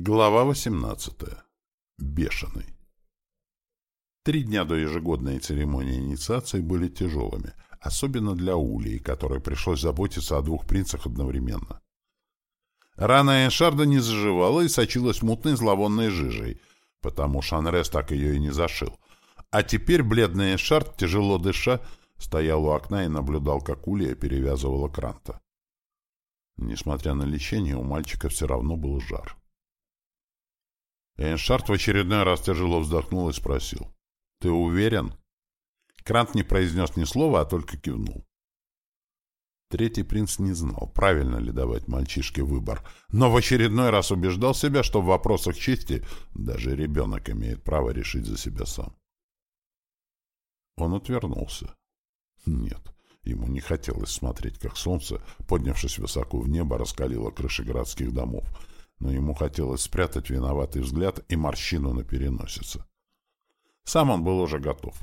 Глава 18. Бешеный. Три дня до ежегодной церемонии инициации были тяжелыми, особенно для Улии, которой пришлось заботиться о двух принцах одновременно. Рана Эншарда не заживала и сочилась мутной зловонной жижей, потому Шанрес так ее и не зашил. А теперь бледный Эншард, тяжело дыша, стоял у окна и наблюдал, как Улия перевязывала Кранта. Несмотря на лечение, у мальчика все равно был жар. Эйншард в очередной раз тяжело вздохнул и спросил. «Ты уверен?» Крант не произнес ни слова, а только кивнул. Третий принц не знал, правильно ли давать мальчишке выбор, но в очередной раз убеждал себя, что в вопросах чести даже ребенок имеет право решить за себя сам. Он отвернулся. Нет, ему не хотелось смотреть, как солнце, поднявшись высоко в небо, раскалило крыши городских домов, но ему хотелось спрятать виноватый взгляд и морщину на переносице. Сам он был уже готов.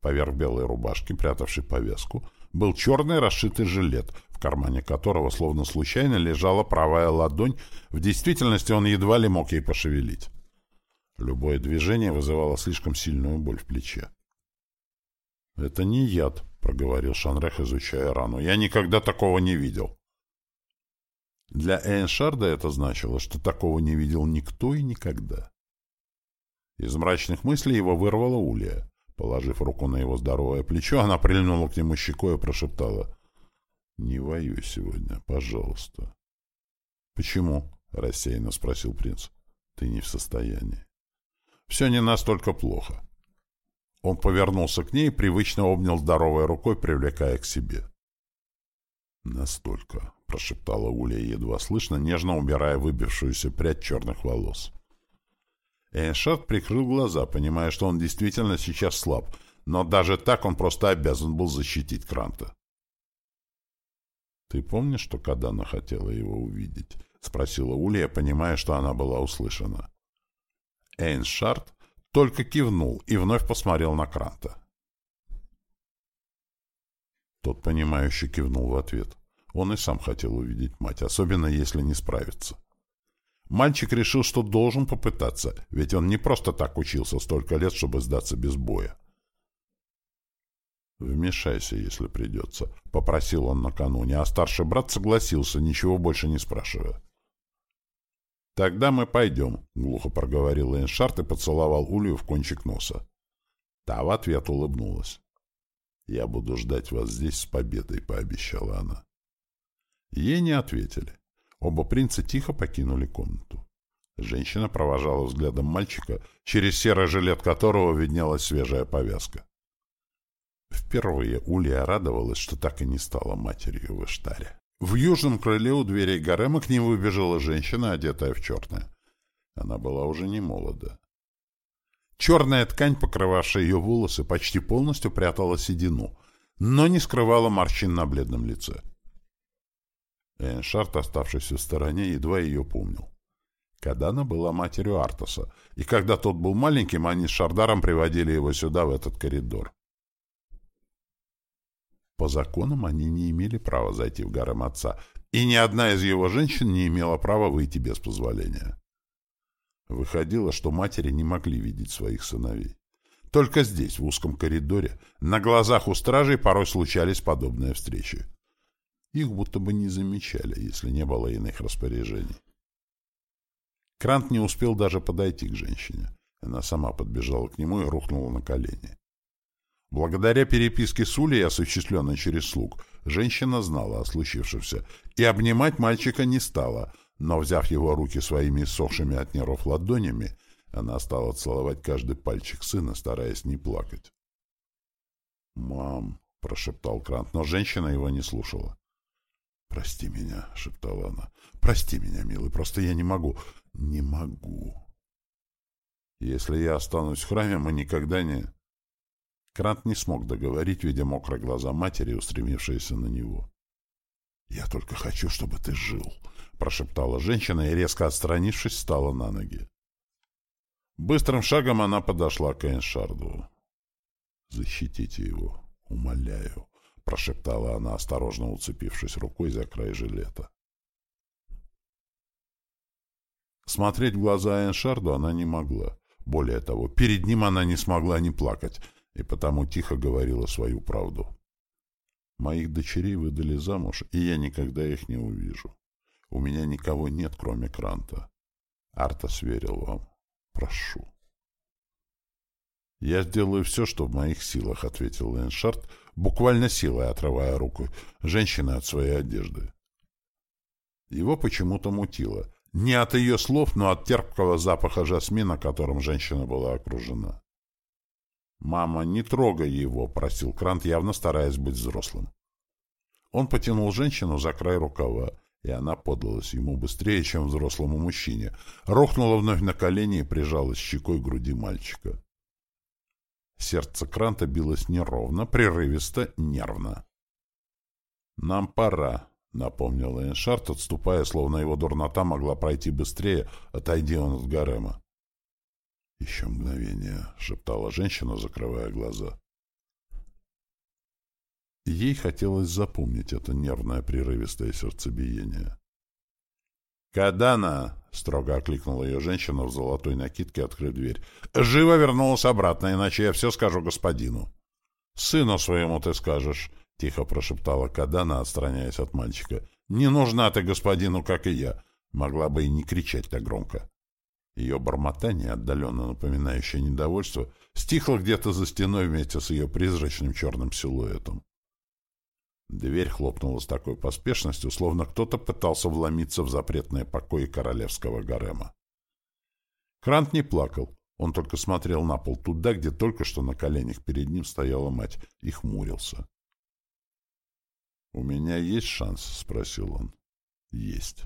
Поверх белой рубашки, прятавшей повязку, был черный расшитый жилет, в кармане которого словно случайно лежала правая ладонь, в действительности он едва ли мог ей пошевелить. Любое движение вызывало слишком сильную боль в плече. «Это не яд», — проговорил Шанрех, изучая рану. «Я никогда такого не видел». Для Эйншарда это значило, что такого не видел никто и никогда. Из мрачных мыслей его вырвала Улия. Положив руку на его здоровое плечо, она прильнула к нему щекой и прошептала. — Не воюй сегодня, пожалуйста. — Почему? — рассеянно спросил принц. — Ты не в состоянии. — Все не настолько плохо. Он повернулся к ней и привычно обнял здоровой рукой, привлекая к себе. — Настолько, — прошептала Уля, едва слышно, нежно убирая выбившуюся прядь черных волос. Эйншард прикрыл глаза, понимая, что он действительно сейчас слаб, но даже так он просто обязан был защитить Кранта. «Ты помнишь, что Кадана хотела его увидеть?» — спросила Улья, понимая, что она была услышана. Эйншард только кивнул и вновь посмотрел на Кранта. Тот, понимающе кивнул в ответ. Он и сам хотел увидеть мать, особенно если не справится. Мальчик решил, что должен попытаться, ведь он не просто так учился столько лет, чтобы сдаться без боя. «Вмешайся, если придется», — попросил он накануне, а старший брат согласился, ничего больше не спрашивая. «Тогда мы пойдем», — глухо проговорил Эйншарт и поцеловал Улью в кончик носа. Та в ответ улыбнулась. «Я буду ждать вас здесь с победой», — пообещала она. Ей не ответили. Оба принца тихо покинули комнату. Женщина провожала взглядом мальчика, через серый жилет которого виднелась свежая повязка. Впервые Улья радовалась, что так и не стала матерью в Иштаре. В южном крыле у дверей гарема к ним выбежала женщина, одетая в черное. Она была уже не молода. Черная ткань, покрывавшая ее волосы, почти полностью прятала седину, но не скрывала морщин на бледном лице. Эйншард, оставшийся в стороне, едва ее помнил. Кадана была матерью Артаса, и когда тот был маленьким, они с Шардаром приводили его сюда, в этот коридор. По законам они не имели права зайти в гарем отца, и ни одна из его женщин не имела права выйти без позволения. Выходило, что матери не могли видеть своих сыновей. Только здесь, в узком коридоре, на глазах у стражей порой случались подобные встречи. Их будто бы не замечали, если не было иных распоряжений. Крант не успел даже подойти к женщине. Она сама подбежала к нему и рухнула на колени. Благодаря переписке с Улей, осуществленной через слуг, женщина знала о случившемся и обнимать мальчика не стала, но, взяв его руки своими иссохшими от нервов ладонями, она стала целовать каждый пальчик сына, стараясь не плакать. «Мам», — прошептал Крант, но женщина его не слушала. «Прости меня», — шептала она. «Прости меня, милый, просто я не могу. Не могу». «Если я останусь в храме, мы никогда не...» Крант не смог договорить, видя мокрые глаза матери, устремившиеся на него. «Я только хочу, чтобы ты жил», — прошептала женщина и, резко отстранившись, встала на ноги. Быстрым шагом она подошла к Эйншарду. «Защитите его, умоляю», — прошептала она, осторожно уцепившись рукой за край жилета. Смотреть в глаза Эншарду она не могла. Более того, перед ним она не смогла не плакать, и потому тихо говорила свою правду. Моих дочерей выдали замуж, и я никогда их не увижу. У меня никого нет, кроме Кранта. Артас верил вам. Прошу. «Я сделаю все, что в моих силах», — ответил Лэншард, буквально силой отрывая руку женщины от своей одежды. Его почему-то мутило. Не от ее слов, но от терпкого запаха жасмина, которым женщина была окружена. «Мама, не трогай его», — просил Крант, явно стараясь быть взрослым. Он потянул женщину за край рукава, и она подалась ему быстрее, чем взрослому мужчине, рухнула вновь на колени и прижалась щекой к груди мальчика. Сердце Кранта билось неровно, прерывисто, нервно. «Нам пора», — напомнил Эйншарт, отступая, словно его дурнота могла пройти быстрее, отойди он от гарема. «Еще мгновение», — шептала женщина, закрывая глаза. Ей хотелось запомнить это нервное прерывистое сердцебиение. «Кадана!» — строго окликнула ее женщина в золотой накидке, открыв дверь. «Живо вернулась обратно, иначе я все скажу господину». «Сыну своему ты скажешь», — тихо прошептала Кадана, отстраняясь от мальчика. «Не нужна ты господину, как и я». Могла бы и не кричать так громко. Ее бормотание, отдаленно напоминающее недовольство, стихло где-то за стеной вместе с ее призрачным черным силуэтом. Дверь хлопнула с такой поспешностью, словно кто-то пытался вломиться в запретные покои королевского гарема. Крант не плакал, он только смотрел на пол туда, где только что на коленях перед ним стояла мать, и хмурился. «У меня есть шанс?» — спросил он. «Есть».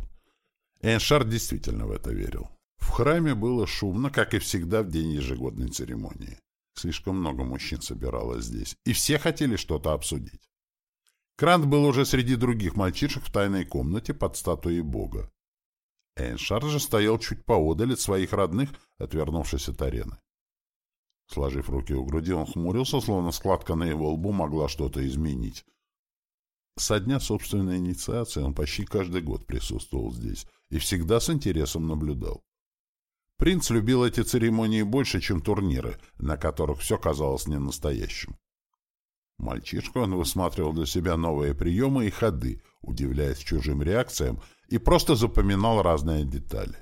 Эншар действительно в это верил. В храме было шумно, как и всегда в день ежегодной церемонии. Слишком много мужчин собиралось здесь, и все хотели что-то обсудить. Крант был уже среди других мальчишек в тайной комнате под статуей бога. Эйншар же стоял чуть поодаль от своих родных, отвернувшись от арены. Сложив руки у груди, он хмурился, словно складка на его лбу могла что-то изменить. Со дня собственной инициации он почти каждый год присутствовал здесь и всегда с интересом наблюдал. Принц любил эти церемонии больше, чем турниры, на которых все казалось ненастоящим. Мальчишка он высматривал для себя новые приемы и ходы, удивляясь чужим реакциям, и просто запоминал разные детали.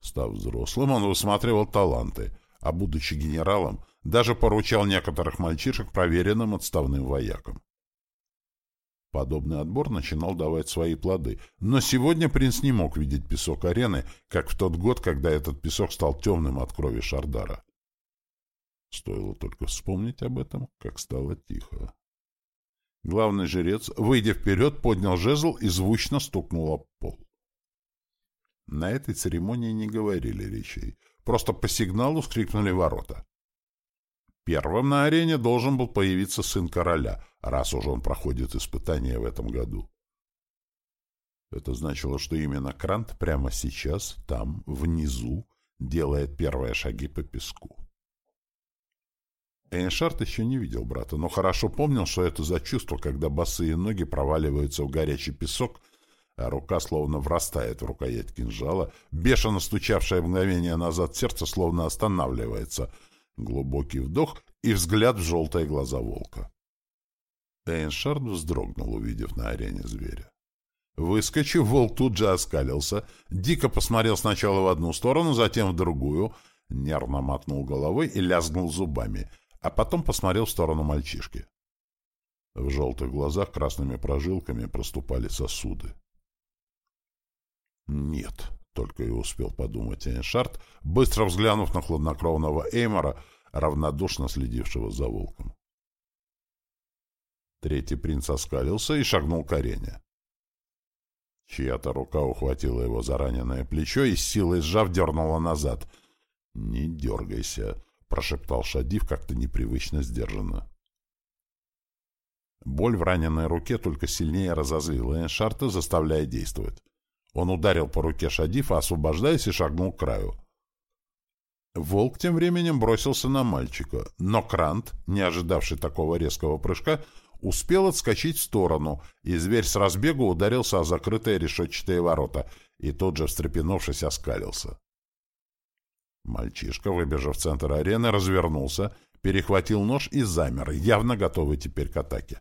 Став взрослым, он высматривал таланты, а, будучи генералом, даже поручал некоторых мальчишек проверенным отставным воякам. Подобный отбор начинал давать свои плоды, но сегодня принц не мог видеть песок арены, как в тот год, когда этот песок стал темным от крови Шардара. Стоило только вспомнить об этом, как стало тихо. Главный жрец, выйдя вперед, поднял жезл и звучно стукнул об пол. На этой церемонии не говорили речей, просто по сигналу скрикнули ворота. Первым на арене должен был появиться сын короля, раз уж он проходит испытания в этом году. Это значило, что именно Крант прямо сейчас, там, внизу, делает первые шаги по песку. Эйншард еще не видел брата, но хорошо помнил, что это за чувство, когда босые ноги проваливаются в горячий песок, а рука словно врастает в рукоять кинжала, бешено стучавшее мгновение назад сердце словно останавливается. Глубокий вдох и взгляд в желтые глаза волка. Эйншард вздрогнул, увидев на арене зверя. Выскочив, волк тут же оскалился, дико посмотрел сначала в одну сторону, затем в другую, нервно мотнул головой и лязгнул зубами — а потом посмотрел в сторону мальчишки. В желтых глазах красными прожилками проступали сосуды. «Нет», — только и успел подумать Эйншард, быстро взглянув на хладнокровного Эймора, равнодушно следившего за волком. Третий принц оскалился и шагнул к арене. Чья-то рука ухватила его за раненое плечо и с силой сжав дернула назад. «Не дергайся», прошептал Шадив как-то непривычно сдержанно. Боль в раненой руке только сильнее разозлила Эншарта, заставляя действовать. Он ударил по руке Шадифа, освобождаясь, и шагнул к краю. Волк тем временем бросился на мальчика, но Крант, не ожидавший такого резкого прыжка, успел отскочить в сторону, и зверь с разбегу ударился о закрытые решетчатые ворота, и тут же, встрепенувшись, оскалился. Мальчишка, выбежав в центр арены, развернулся, перехватил нож и замер, явно готовый теперь к атаке.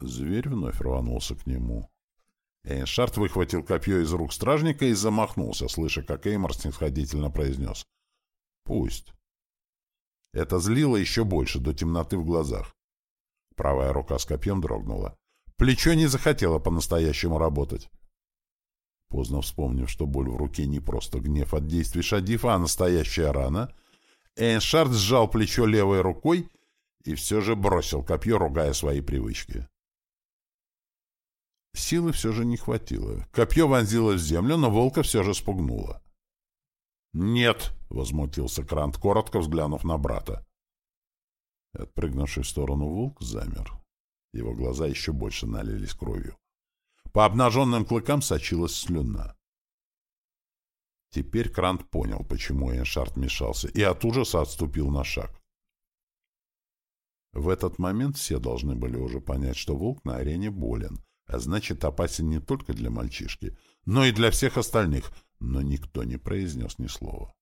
Зверь вновь рванулся к нему. Эйншард выхватил копье из рук стражника и замахнулся, слыша, как Эймор снисходительно произнес. «Пусть». Это злило еще больше, до темноты в глазах. Правая рука с копьем дрогнула. Плечо не захотело по-настоящему работать. Поздно вспомнив, что боль в руке не просто гнев от действий Шадифа, а настоящая рана, Эйншард сжал плечо левой рукой и все же бросил копье, ругая свои привычки. Силы все же не хватило. Копье вонзилось в землю, но волка все же спугнуло. «Нет!» — возмутился Крант, коротко взглянув на брата. Отпрыгнувший в сторону волк замер. Его глаза еще больше налились кровью. По обнаженным клыкам сочилась слюна. Теперь Крант понял, почему Эншард мешался, и от ужаса отступил на шаг. В этот момент все должны были уже понять, что волк на арене болен, а значит опасен не только для мальчишки, но и для всех остальных, но никто не произнес ни слова.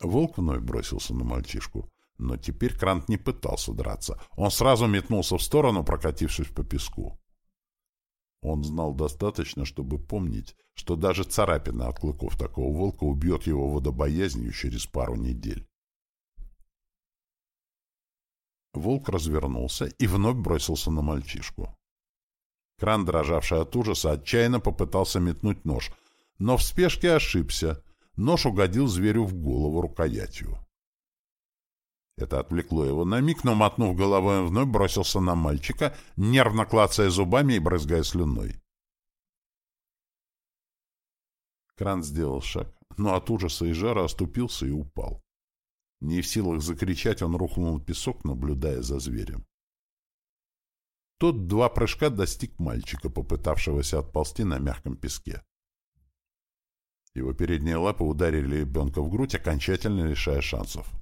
Волк вновь бросился на мальчишку, но теперь Крант не пытался драться. Он сразу метнулся в сторону, прокатившись по песку. Он знал достаточно, чтобы помнить, что даже царапина от клыков такого волка убьет его водобоязнью через пару недель. Волк развернулся и вновь бросился на мальчишку. Кран, дрожавший от ужаса, отчаянно попытался метнуть нож, но в спешке ошибся. Нож угодил зверю в голову рукоятью. Это отвлекло его на миг, но, мотнув головой, он вновь бросился на мальчика, нервно клацая зубами и брызгая слюной. Кран сделал шаг, но от ужаса и жара оступился и упал. Не в силах закричать, он рухнул на песок, наблюдая за зверем. Тот два прыжка достиг мальчика, попытавшегося отползти на мягком песке. Его передние лапы ударили ребенка в грудь, окончательно лишая шансов.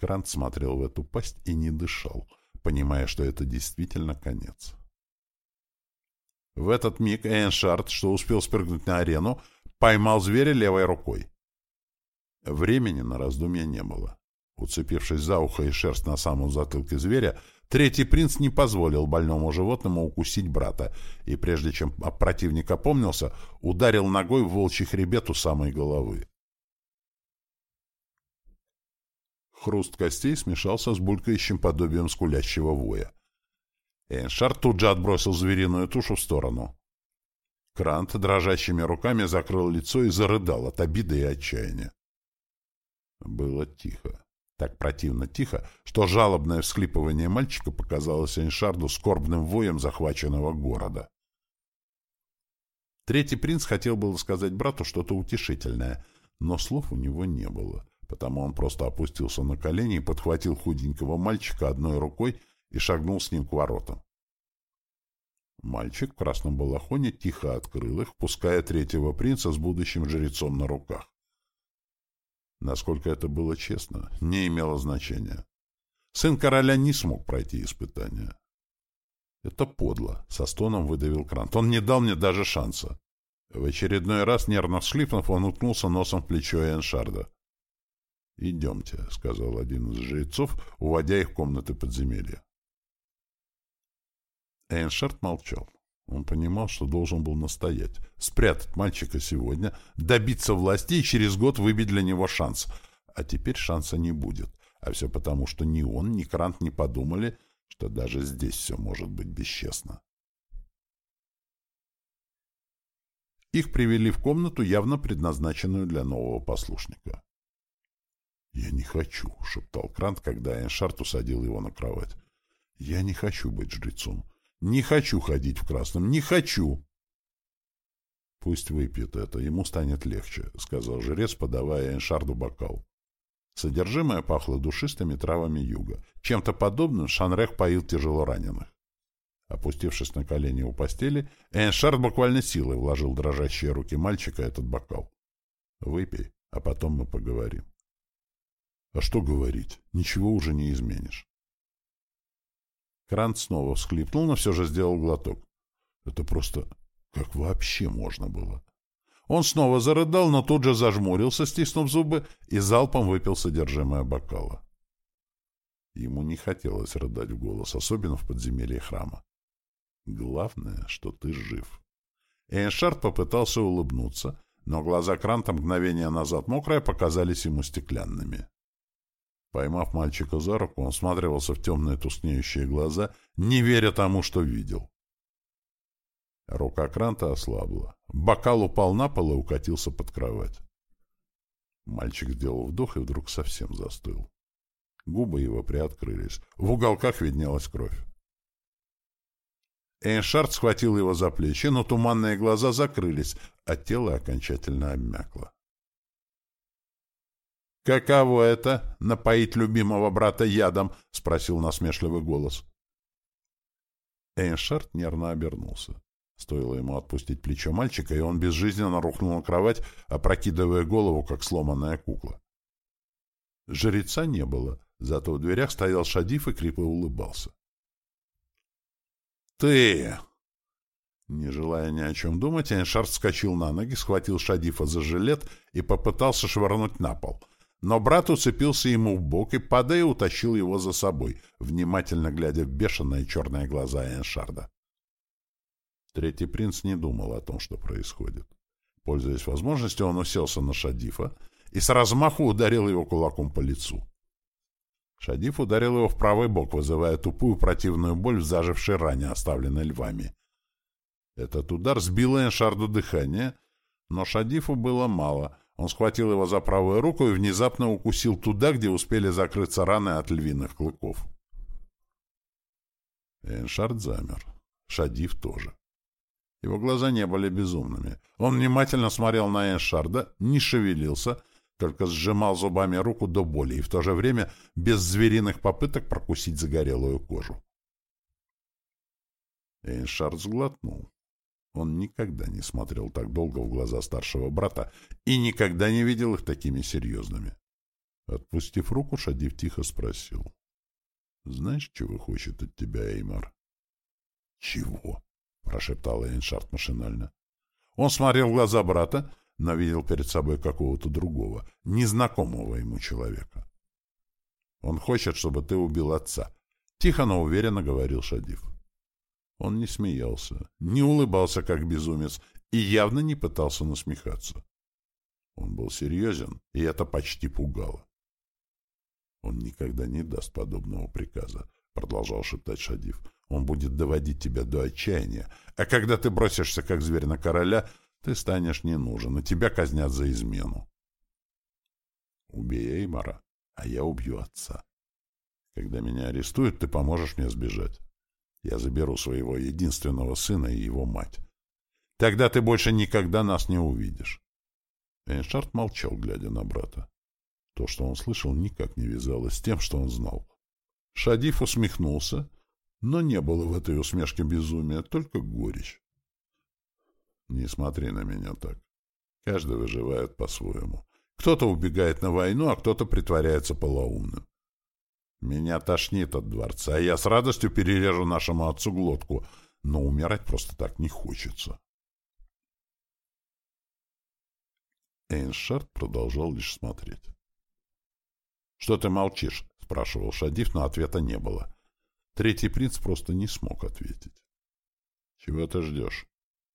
Крант смотрел в эту пасть и не дышал, понимая, что это действительно конец. В этот миг Эйншард, что успел спрыгнуть на арену, поймал зверя левой рукой. Времени на раздумья не было. Уцепившись за ухо и шерсть на самом затылке зверя, Третий принц не позволил больному животному укусить брата, и прежде чем противник опомнился, ударил ногой в волчий хребет у самой головы. Хруст костей смешался с булькающим подобием скулящего воя. Эйншар тут же отбросил звериную тушу в сторону. Крант дрожащими руками закрыл лицо и зарыдал от обиды и отчаяния. Было тихо. Так противно тихо, что жалобное всхлипывание мальчика показалось Эйншарду скорбным воем захваченного города. Третий принц хотел было сказать брату что-то утешительное, но слов у него не было, потому он просто опустился на колени и подхватил худенького мальчика одной рукой и шагнул с ним к воротам. Мальчик в красном балахоне тихо открыл их, впуская третьего принца с будущим жрецом на руках. Насколько это было честно, не имело значения. Сын короля не смог пройти испытание. Это подло, — со стоном выдавил Крант. Он не дал мне даже шанса. В очередной раз, нервно всхлипнув, он уткнулся носом в плечо Эншарда. «Идемте», — сказал один из жрецов, уводя их в комнаты подземелья. Эйншард молчал. Он понимал, что должен был настоять, спрятать мальчика сегодня, добиться власти и через год выбить для него шанс. А теперь шанса не будет. А все потому, что ни он, ни Крант не подумали, что даже здесь все может быть бесчестно. Их привели в комнату, явно предназначенную для нового послушника. «Я не хочу», — шептал Крант, когда Эншарт усадил его на кровать. «Я не хочу быть жрецом. Не хочу ходить в красном, не хочу. Пусть выпьет это, ему станет легче, сказал жрец, подавая Эншарду бокал. Содержимое пахло душистыми травами юга. Чем-то подобным Шанрех поил тяжело раненых. Опустившись на колени у постели, Эншард буквально силой вложил дрожащие руки мальчика этот бокал. «Выпей, а потом мы поговорим». «А что говорить? Ничего уже не изменишь». Крант снова всхлипнул, но все же сделал глоток. Это просто... Как вообще можно было? Он снова зарыдал, но тут же зажмурился, стиснув зубы, и залпом выпил содержимое бокала. Ему не хотелось рыдать в голос, особенно в подземелье храма. Главное, что ты жив. Эйншард попытался улыбнуться, но глаза Кранта мгновение назад мокрые показались ему стеклянными. Поймав мальчика за руку, он всматривался в темные тускнеющие глаза, не веря тому, что видел. Рука Кранта ослабла. Бокал упал на пол и укатился под кровать. Мальчик сделал вдох и вдруг совсем застыл. Губы его приоткрылись. В уголках виднелась кровь. Эйншард схватил его за плечи, но туманные глаза закрылись, а тело окончательно обмякло. «Каково это — напоить любимого брата ядом?» — спросил насмешливый голос. Эйншард нервно обернулся. Стоило ему отпустить плечо мальчика, и он безжизненно рухнул на кровать, опрокидывая голову, как сломанная кукла. Жреца не было, зато в дверях стоял Шадиф и криво улыбался. «Ты!» Не желая ни о чем думать, Эйншард вскочил на ноги, схватил Шадифа за жилет и попытался швырнуть на пол. Но брат уцепился ему в бок и, падая, утащил его за собой, внимательно глядя в бешеные черные глаза Эйншарда. Третий принц не думал о том, что происходит. Пользуясь возможностью, он уселся на Шадифа и с размаху ударил его кулаком по лицу. Шадиф ударил его в правый бок, вызывая тупую противную боль в зажившей ране, оставленной львами. Этот удар сбил Эншарду дыхание, но Шадифу было мало. Он схватил его за правую руку и внезапно укусил туда, где успели закрыться раны от львиных клыков. Эншард замер. Шадиф тоже. Его глаза не были безумными. Он внимательно смотрел на Эншарда, не шевелился, только сжимал зубами руку до боли и в то же время без звериных попыток прокусить загорелую кожу. Эйншард сглотнул. Он никогда не смотрел так долго в глаза старшего брата и никогда не видел их такими серьезными. Отпустив руку, Шадив тихо спросил. — Знаешь, чего хочет от тебя Эймар? — Чего? — прошептал Эйншард машинально. Он смотрел в глаза брата, но видел перед собой какого-то другого, незнакомого ему человека. «Он хочет, чтобы ты убил отца», — тихо, но уверенно говорил Шадив. Он не смеялся, не улыбался, как безумец, и явно не пытался насмехаться. Он был серьезен, и это почти пугало. «Он никогда не даст подобного приказа», — продолжал шептать Шадив. «Он будет доводить тебя до отчаяния, а когда ты бросишься, как зверь на короля, ты станешь не нужен, и тебя казнят за измену. Убей Эймара, а я убью отца. Когда меня арестуют, ты поможешь мне сбежать. Я заберу своего единственного сына и его мать. Тогда ты больше никогда нас не увидишь. Эйншард молчал, глядя на брата. То, что он слышал, никак не вязалось с тем, что он знал. Шадиф усмехнулся, но не было в этой усмешке безумия, только горечь. Не смотри на меня так. Каждый выживает по-своему. Кто-то убегает на войну, а кто-то притворяется полоумным. Меня тошнит от дворца, и я с радостью перережу нашему отцу глотку, но умирать просто так не хочется. Эйншард продолжал лишь смотреть. — Что ты молчишь? — спрашивал Шадиф, но ответа не было. Третий принц просто не смог ответить. — Чего ты ждешь?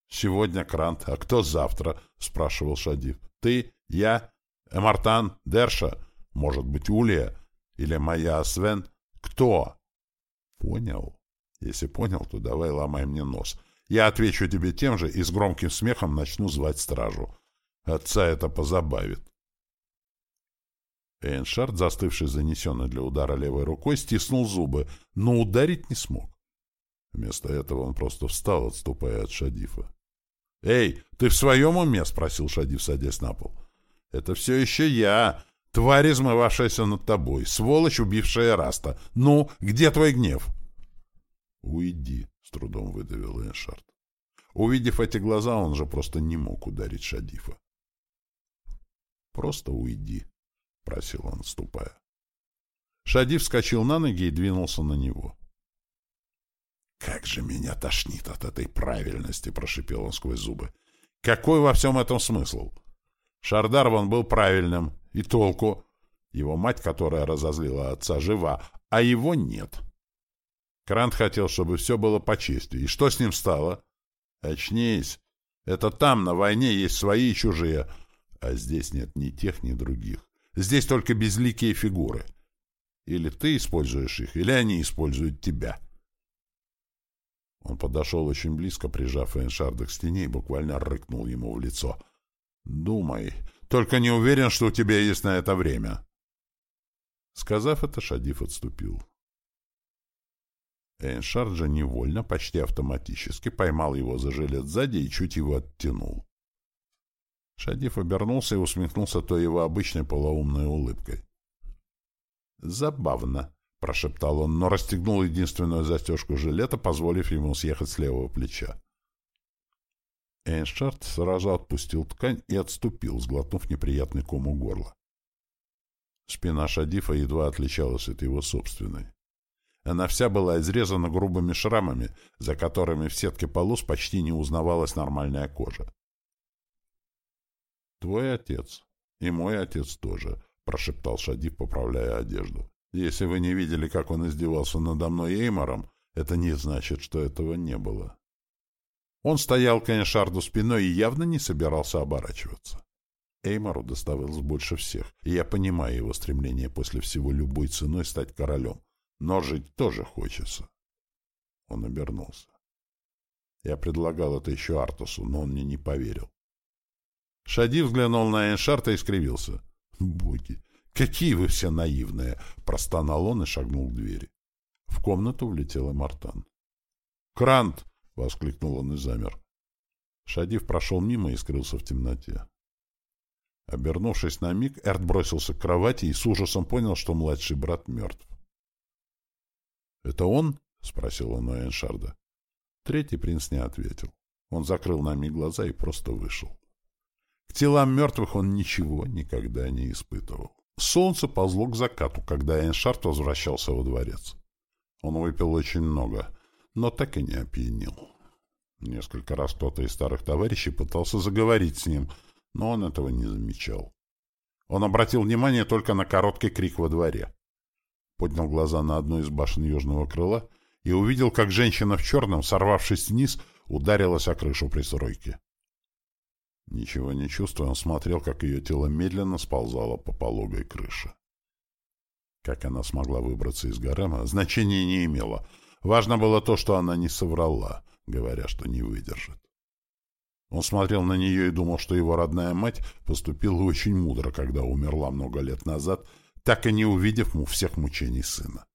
«Сегодня Крант. А кто завтра?» — спрашивал Шадив. «Ты? Я? Эмартан? Дерша? Может быть, Улия? Или моя Свен? Кто?» «Понял. Если понял, то давай ломай мне нос. Я отвечу тебе тем же и с громким смехом начну звать стражу. Отца это позабавит». Эйншард, застывший занесенный для удара левой рукой, стиснул зубы, но ударить не смог. Вместо этого он просто встал, отступая от Шадифа. «Эй, ты в своем уме?» — спросил Шадив, садясь на пол. «Это все еще я, тварь, измывавшаяся над тобой, сволочь, убившая Раста. Ну, где твой гнев?» «Уйди», — с трудом выдавил Эншард. Увидев эти глаза, он же просто не мог ударить Шадифа. «Просто уйди», — просил он, ступая. Шадив вскочил на ноги и двинулся на него. «Как же меня тошнит от этой правильности!» — прошипел он сквозь зубы. «Какой во всем этом смысл? Шардар вон был правильным. И толку? Его мать, которая разозлила отца, жива, а его нет. Крант хотел, чтобы все было по чести. И что с ним стало? Очнись. Это там, на войне, есть свои и чужие. А здесь нет ни тех, ни других. Здесь только безликие фигуры. Или ты используешь их, или они используют тебя. Он подошел очень близко, прижав Эйншарда к стене и буквально рыкнул ему в лицо. «Думай. Только не уверен, что у тебя есть на это время». Сказав это, Шадиф отступил. Эйншард невольно, почти автоматически поймал его за жилет сзади и чуть его оттянул. Шадиф обернулся и усмехнулся той его обычной полоумной улыбкой. «Забавно», — прошептал он, но расстегнул единственную застежку жилета, позволив ему съехать с левого плеча. Эйншард сразу отпустил ткань и отступил, сглотнув неприятный ком у горла. Спина Шадифа едва отличалась от его собственной. Она вся была изрезана грубыми шрамами, за которыми в сетке полос почти не узнавалась нормальная кожа. «Твой отец. И мой отец тоже», — прошептал Шадиф, поправляя одежду. «Если вы не видели, как он издевался надо мной Эймором, это не значит, что этого не было». Он стоял к Эншарду спиной и явно не собирался оборачиваться. Эймору доставалось больше всех, и я понимаю его стремление после всего любой ценой стать королем. Но жить тоже хочется. Он обернулся. Я предлагал это еще Артусу, но он мне не поверил. Шади взглянул на Эншарта и скривился. «Боги, какие вы все наивные!» — простонал он и шагнул к двери. В комнату влетела Мартан. «Крант!» — воскликнул он и замер. Шадив прошел мимо и скрылся в темноте. Обернувшись на миг, Эрт бросился к кровати и с ужасом понял, что младший брат мертв. «Это он?» — спросил он у Эншарда. Третий принц не ответил. Он закрыл на миг глаза и просто вышел. К телам мертвых он ничего никогда не испытывал. Солнце ползло к закату, когда Эншард возвращался во дворец. Он выпил очень много, но так и не опьянел. Несколько раз кто-то из старых товарищей пытался заговорить с ним — но он этого не замечал. Он обратил внимание только на короткий крик во дворе. Поднял глаза на одну из башен южного крыла и увидел, как женщина в черном, сорвавшись вниз, ударилась о крышу пристройки. Ничего не чувствуя, он смотрел, как ее тело медленно сползало по пологой крыше. Как она смогла выбраться из гарема, значения не имело. Важно было то, что она не соврала, говоря, что не выдержит. Он смотрел на нее и думал, что его родная мать поступила очень мудро, когда умерла много лет назад, так и не увидев всех мучений сына.